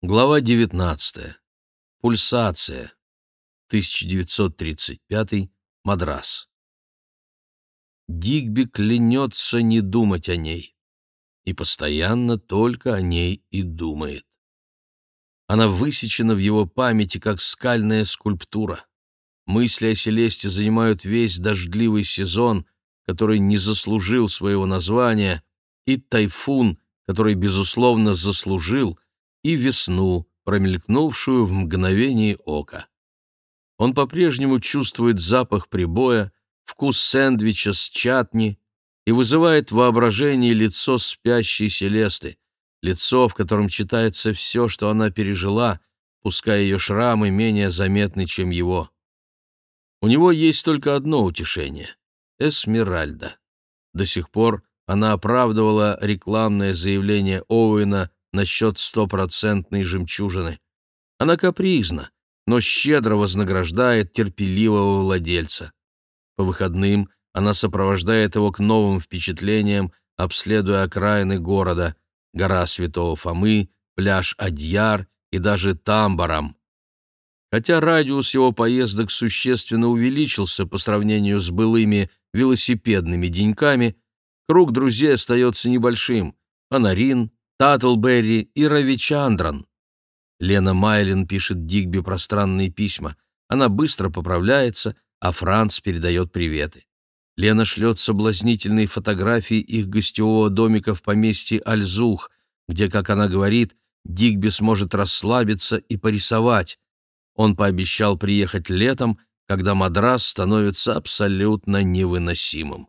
Глава 19. Пульсация. 1935. Мадрас. Дигби клянется не думать о ней. И постоянно только о ней и думает. Она высечена в его памяти, как скальная скульптура. Мысли о Селесте занимают весь дождливый сезон, который не заслужил своего названия, и тайфун, который, безусловно, заслужил — и весну, промелькнувшую в мгновение ока. Он по-прежнему чувствует запах прибоя, вкус сэндвича с чатни и вызывает воображение лицо спящей Селесты, лицо, в котором читается все, что она пережила, пускай ее шрамы менее заметны, чем его. У него есть только одно утешение — Эсмеральда. До сих пор она оправдывала рекламное заявление Оуэна насчет стопроцентной жемчужины. Она капризна, но щедро вознаграждает терпеливого владельца. По выходным она сопровождает его к новым впечатлениям, обследуя окраины города, гора Святого Фомы, пляж Адьяр и даже Тамбарам. Хотя радиус его поездок существенно увеличился по сравнению с былыми велосипедными деньками, круг друзей остается небольшим. Анарин, Таттлберри и Равичандран. Лена Майлин пишет Дигби пространные письма. Она быстро поправляется, а Франц передает приветы. Лена шлет соблазнительные фотографии их гостевого домика в поместье Альзух, где, как она говорит, Дигби сможет расслабиться и порисовать. Он пообещал приехать летом, когда мадрас становится абсолютно невыносимым.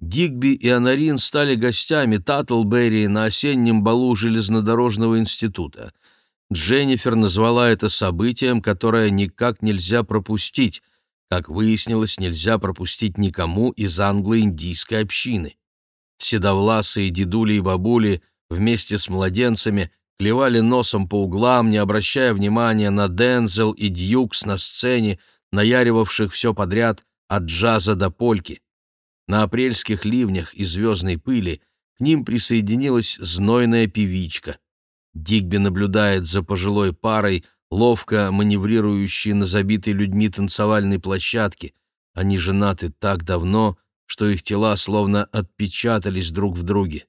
Дигби и Анарин стали гостями Таттлберри на осеннем балу железнодорожного института. Дженнифер назвала это событием, которое никак нельзя пропустить. Как выяснилось, нельзя пропустить никому из англо-индийской общины. Седовласые дедули и бабули вместе с младенцами клевали носом по углам, не обращая внимания на Дензел и Дьюкс на сцене, наяривавших все подряд от джаза до польки. На апрельских ливнях и звездной пыли к ним присоединилась знойная певичка. Дигби наблюдает за пожилой парой, ловко маневрирующей на забитой людьми танцевальной площадке. Они женаты так давно, что их тела словно отпечатались друг в друге.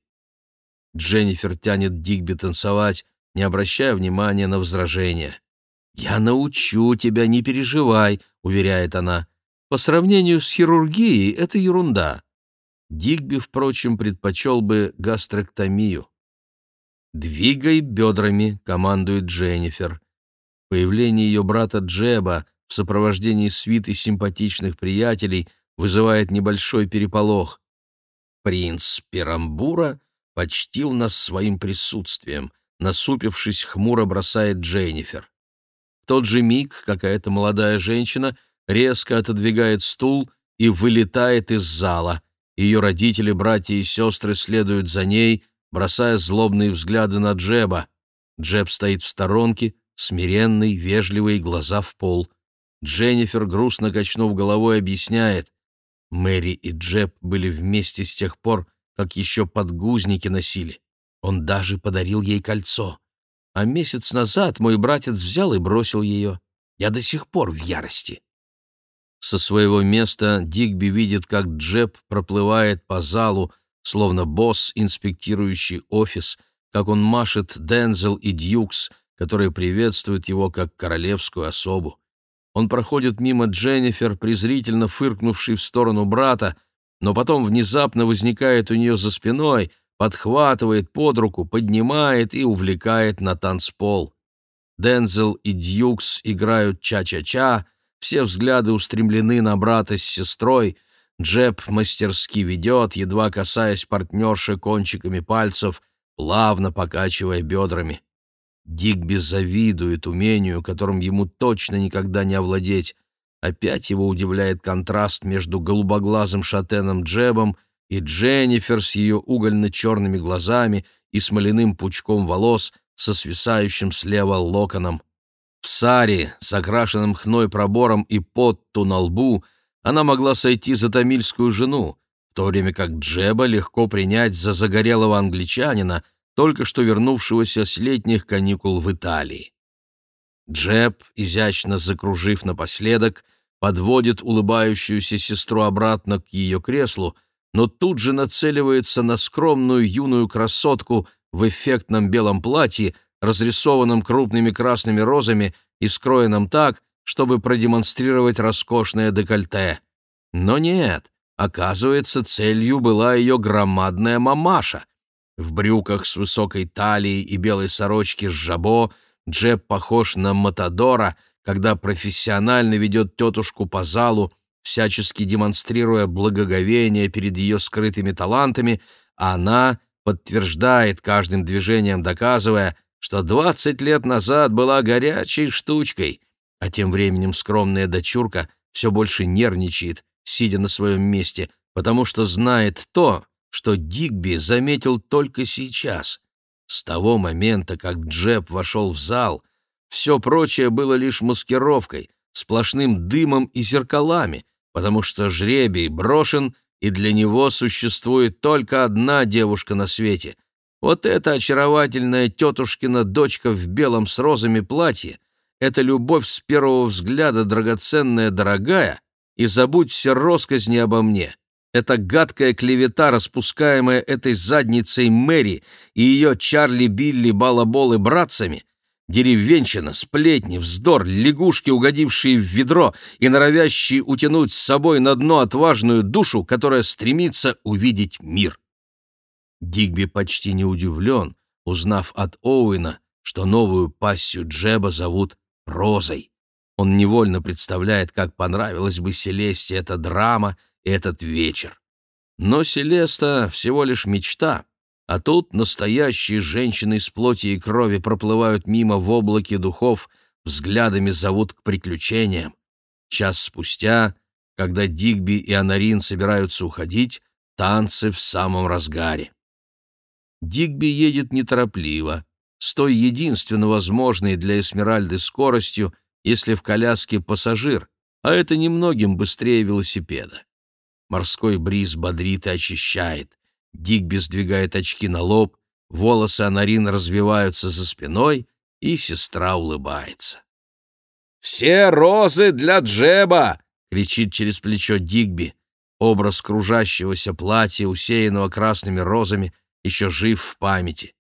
Дженнифер тянет Дигби танцевать, не обращая внимания на возражения. «Я научу тебя, не переживай», — уверяет она. По сравнению с хирургией это ерунда. Дигби, впрочем, предпочел бы гастроктомию. «Двигай бедрами», — командует Дженнифер. Появление ее брата Джеба в сопровождении свиты симпатичных приятелей вызывает небольшой переполох. Принц Перамбура почтил нас своим присутствием, насупившись, хмуро бросает Дженнифер. В тот же миг какая-то молодая женщина — резко отодвигает стул и вылетает из зала. Ее родители, братья и сестры следуют за ней, бросая злобные взгляды на Джеба. Джеб стоит в сторонке, смиренный, вежливый, глаза в пол. Дженнифер, грустно качнув головой, объясняет. Мэри и Джеб были вместе с тех пор, как еще подгузники носили. Он даже подарил ей кольцо. А месяц назад мой братец взял и бросил ее. Я до сих пор в ярости. Со своего места Дигби видит, как Джеб проплывает по залу, словно босс, инспектирующий офис, как он машет Дензел и Дьюкс, которые приветствуют его как королевскую особу. Он проходит мимо Дженнифер, презрительно фыркнувшей в сторону брата, но потом внезапно возникает у нее за спиной, подхватывает под руку, поднимает и увлекает на танцпол. Дензел и Дьюкс играют ча-ча-ча — все взгляды устремлены на брата с сестрой. Джеб мастерски ведет, едва касаясь партнерши кончиками пальцев, плавно покачивая бедрами. Дигби завидует умению, которым ему точно никогда не овладеть. Опять его удивляет контраст между голубоглазым шатеном Джебом и Дженнифер с ее угольно-черными глазами и смоляным пучком волос со свисающим слева локоном. В саре с окрашенным хной пробором и потту на лбу она могла сойти за тамильскую жену, в то время как Джеба легко принять за загорелого англичанина, только что вернувшегося с летних каникул в Италии. Джеб, изящно закружив напоследок, подводит улыбающуюся сестру обратно к ее креслу, но тут же нацеливается на скромную юную красотку в эффектном белом платье, разрисованном крупными красными розами и скроенном так, чтобы продемонстрировать роскошное декольте. Но нет, оказывается, целью была ее громадная мамаша. В брюках с высокой талией и белой сорочке с жабо Джеб похож на Матадора, когда профессионально ведет тетушку по залу, всячески демонстрируя благоговение перед ее скрытыми талантами, а она подтверждает каждым движением, доказывая, что двадцать лет назад была горячей штучкой, а тем временем скромная дочурка все больше нервничает, сидя на своем месте, потому что знает то, что Дигби заметил только сейчас. С того момента, как Джеб вошел в зал, все прочее было лишь маскировкой, сплошным дымом и зеркалами, потому что жребий брошен, и для него существует только одна девушка на свете. Вот эта очаровательная тетушкина дочка в белом с розами платье, эта любовь с первого взгляда драгоценная дорогая, и забудь все росказни обо мне. Это гадкая клевета, распускаемая этой задницей Мэри и ее Чарли, Билли, Балабол и братцами, Деревенщина, сплетни, вздор, лягушки, угодившие в ведро и норовящие утянуть с собой на дно отважную душу, которая стремится увидеть мир. Дигби почти не удивлен, узнав от Оуэна, что новую пассию Джеба зовут Розой. Он невольно представляет, как понравилась бы Селесте эта драма этот вечер. Но Селеста всего лишь мечта, а тут настоящие женщины из плоти и крови проплывают мимо в облаке духов, взглядами зовут к приключениям. Час спустя, когда Дигби и Анарин собираются уходить, танцы в самом разгаре. Дигби едет неторопливо, с той единственно возможной для Эсмеральды скоростью, если в коляске пассажир, а это немногим быстрее велосипеда. Морской бриз бодрит и очищает. Дигби сдвигает очки на лоб, волосы Анарин развиваются за спиной, и сестра улыбается. «Все розы для Джеба!» — кричит через плечо Дигби. Образ кружащегося платья, усеянного красными розами, еще жив в памяти.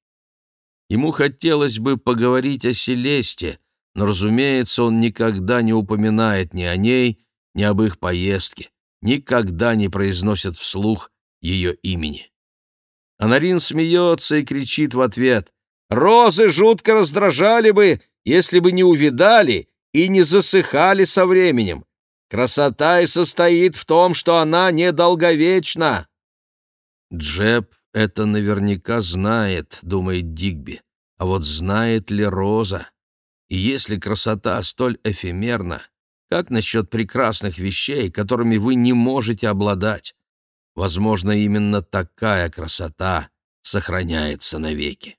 Ему хотелось бы поговорить о Селесте, но, разумеется, он никогда не упоминает ни о ней, ни об их поездке, никогда не произносит вслух ее имени. Анарин смеется и кричит в ответ. «Розы жутко раздражали бы, если бы не увидали и не засыхали со временем. Красота и состоит в том, что она недолговечна». Джеб это наверняка знает, думает Дигби. А вот знает ли Роза? И если красота столь эфемерна, как насчет прекрасных вещей, которыми вы не можете обладать? Возможно, именно такая красота сохраняется навеки.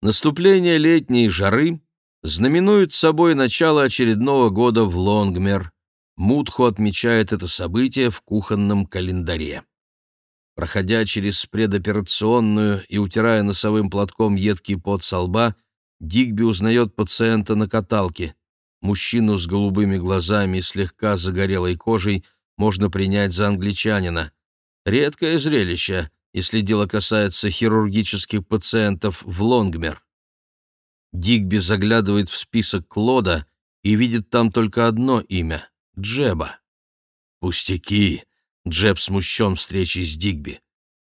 Наступление летней жары знаменует собой начало очередного года в Лонгмер. Мудху отмечает это событие в кухонном календаре. Проходя через предоперационную и утирая носовым платком едкий пот со лба, Дигби узнает пациента на каталке. Мужчину с голубыми глазами и слегка загорелой кожей, можно принять за англичанина. Редкое зрелище, если дело касается хирургических пациентов в Лонгмер. Дигби заглядывает в список Клода и видит там только одно имя — Джеба. «Пустяки!» — Джеб смущен встречей с Дигби.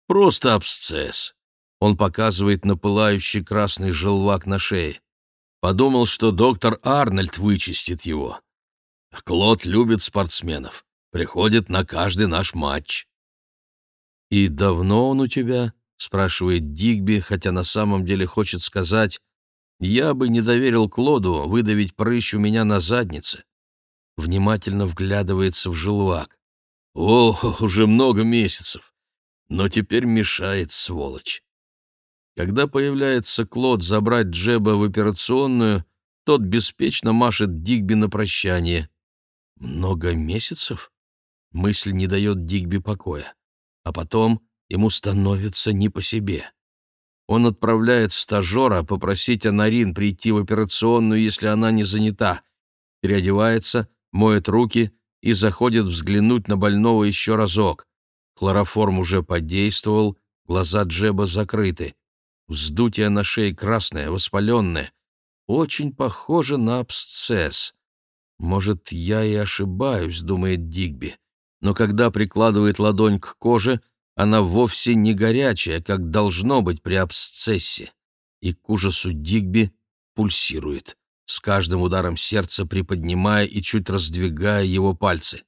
«Просто абсцесс!» Он показывает на пылающий красный желвак на шее. Подумал, что доктор Арнольд вычистит его. Клод любит спортсменов приходит на каждый наш матч». «И давно он у тебя?» — спрашивает Дигби, хотя на самом деле хочет сказать, «Я бы не доверил Клоду выдавить прыщ у меня на заднице». Внимательно вглядывается в желвак. «О, уже много месяцев, но теперь мешает, сволочь». Когда появляется Клод забрать Джеба в операционную, тот беспечно машет Дигби на прощание. «Много месяцев?» Мысль не дает Дигби покоя. А потом ему становится не по себе. Он отправляет стажера попросить Анарин прийти в операционную, если она не занята. Переодевается, моет руки и заходит взглянуть на больного еще разок. Хлороформ уже подействовал, глаза Джеба закрыты. Вздутие на шее красное, воспаленное. Очень похоже на абсцесс. «Может, я и ошибаюсь», — думает Дигби. Но когда прикладывает ладонь к коже, она вовсе не горячая, как должно быть при абсцессе. И к ужасу Дигби пульсирует, с каждым ударом сердца приподнимая и чуть раздвигая его пальцы.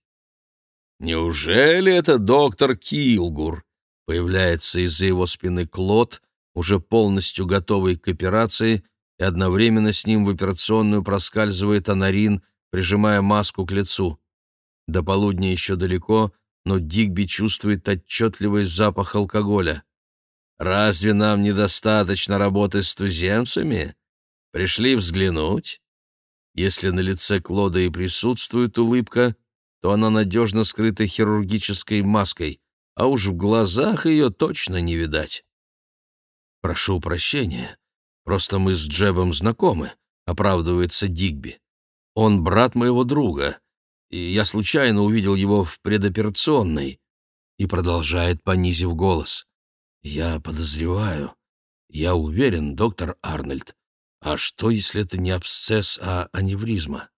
«Неужели это доктор Килгур?» Появляется из-за его спины Клод, уже полностью готовый к операции, и одновременно с ним в операционную проскальзывает Анарин, прижимая маску к лицу. До полудня еще далеко, но Дигби чувствует отчетливый запах алкоголя. «Разве нам недостаточно работы с туземцами? Пришли взглянуть?» Если на лице Клода и присутствует улыбка, то она надежно скрыта хирургической маской, а уж в глазах ее точно не видать. «Прошу прощения, просто мы с Джебом знакомы», — оправдывается Дигби. Он брат моего друга, и я случайно увидел его в предоперационной. И продолжает, понизив голос. Я подозреваю, я уверен, доктор Арнольд. А что, если это не абсцесс, а аневризма?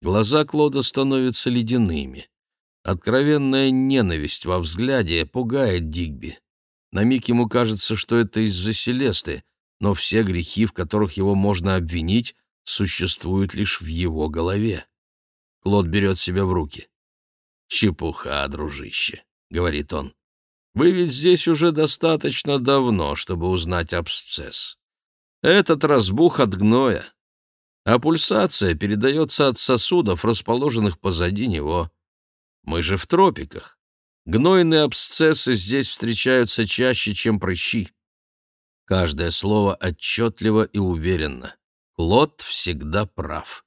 Глаза Клода становятся ледяными. Откровенная ненависть во взгляде пугает Дигби. На миг ему кажется, что это из-за Селесты, но все грехи, в которых его можно обвинить, существуют лишь в его голове. Клод берет себя в руки. «Чепуха, дружище», — говорит он. «Вы ведь здесь уже достаточно давно, чтобы узнать абсцесс. Этот разбух от гноя, а пульсация передается от сосудов, расположенных позади него. Мы же в тропиках. Гнойные абсцессы здесь встречаются чаще, чем прыщи. Каждое слово отчетливо и уверенно. Клод всегда прав.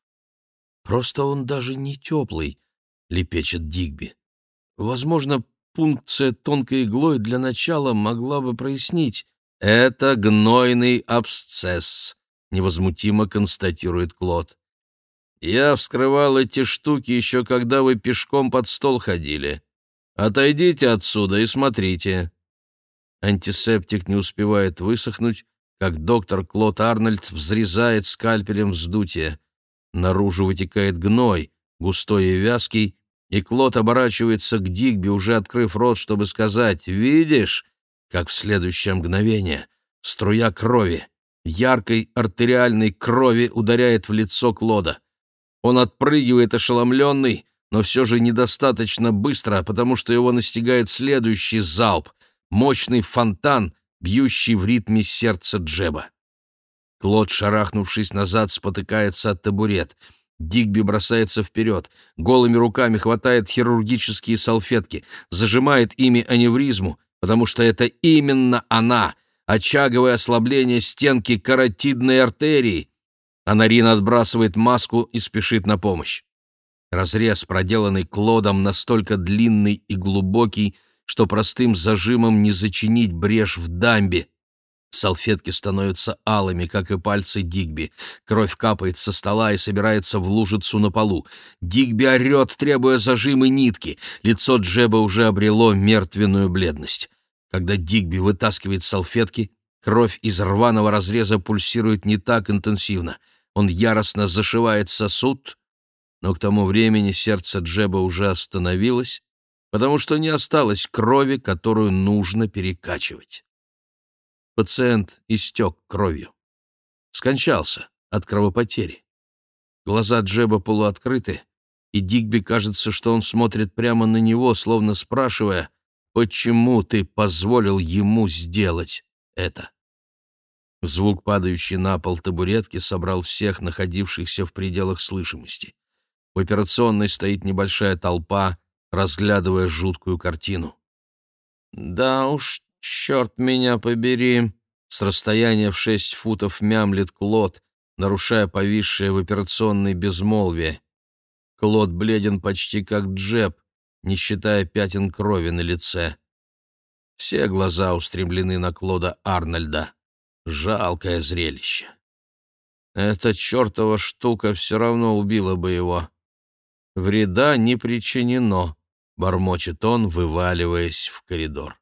Просто он даже не теплый, лепечет Дигби. Возможно, пункция тонкой иглой для начала могла бы прояснить. Это гнойный абсцесс, невозмутимо констатирует Клод. Я вскрывал эти штуки еще когда вы пешком под стол ходили. Отойдите отсюда и смотрите. Антисептик не успевает высохнуть, как доктор Клод Арнольд взрезает скальпелем вздутие. Наружу вытекает гной, густой и вязкий, и Клод оборачивается к Дигби, уже открыв рот, чтобы сказать «Видишь?» Как в следующее мгновение струя крови, яркой артериальной крови ударяет в лицо Клода. Он отпрыгивает ошеломленный, но все же недостаточно быстро, потому что его настигает следующий залп, мощный фонтан, бьющий в ритме сердца Джеба. Клод, шарахнувшись назад, спотыкается от табурет. Дигби бросается вперед, голыми руками хватает хирургические салфетки, зажимает ими аневризму, потому что это именно она, очаговое ослабление стенки каротидной артерии. Анарин отбрасывает маску и спешит на помощь. Разрез, проделанный Клодом, настолько длинный и глубокий, что простым зажимом не зачинить брешь в дамбе. Салфетки становятся алыми, как и пальцы Дигби. Кровь капает со стола и собирается в лужицу на полу. Дигби орет, требуя зажимы нитки. Лицо Джеба уже обрело мертвенную бледность. Когда Дигби вытаскивает салфетки, кровь из рваного разреза пульсирует не так интенсивно. Он яростно зашивает сосуд, но к тому времени сердце Джеба уже остановилось, потому что не осталось крови, которую нужно перекачивать. Пациент истек кровью. Скончался от кровопотери. Глаза Джеба полуоткрыты, и Дигби кажется, что он смотрит прямо на него, словно спрашивая, «Почему ты позволил ему сделать это?» Звук, падающий на пол табуретки, собрал всех находившихся в пределах слышимости. В операционной стоит небольшая толпа, разглядывая жуткую картину. «Да уж, «Черт меня побери!» С расстояния в шесть футов мямлет Клод, нарушая повисшее в операционной безмолвие. Клод бледен почти как Джеб, не считая пятен крови на лице. Все глаза устремлены на Клода Арнольда. Жалкое зрелище. Эта чертова штука все равно убила бы его. «Вреда не причинено», — бормочет он, вываливаясь в коридор.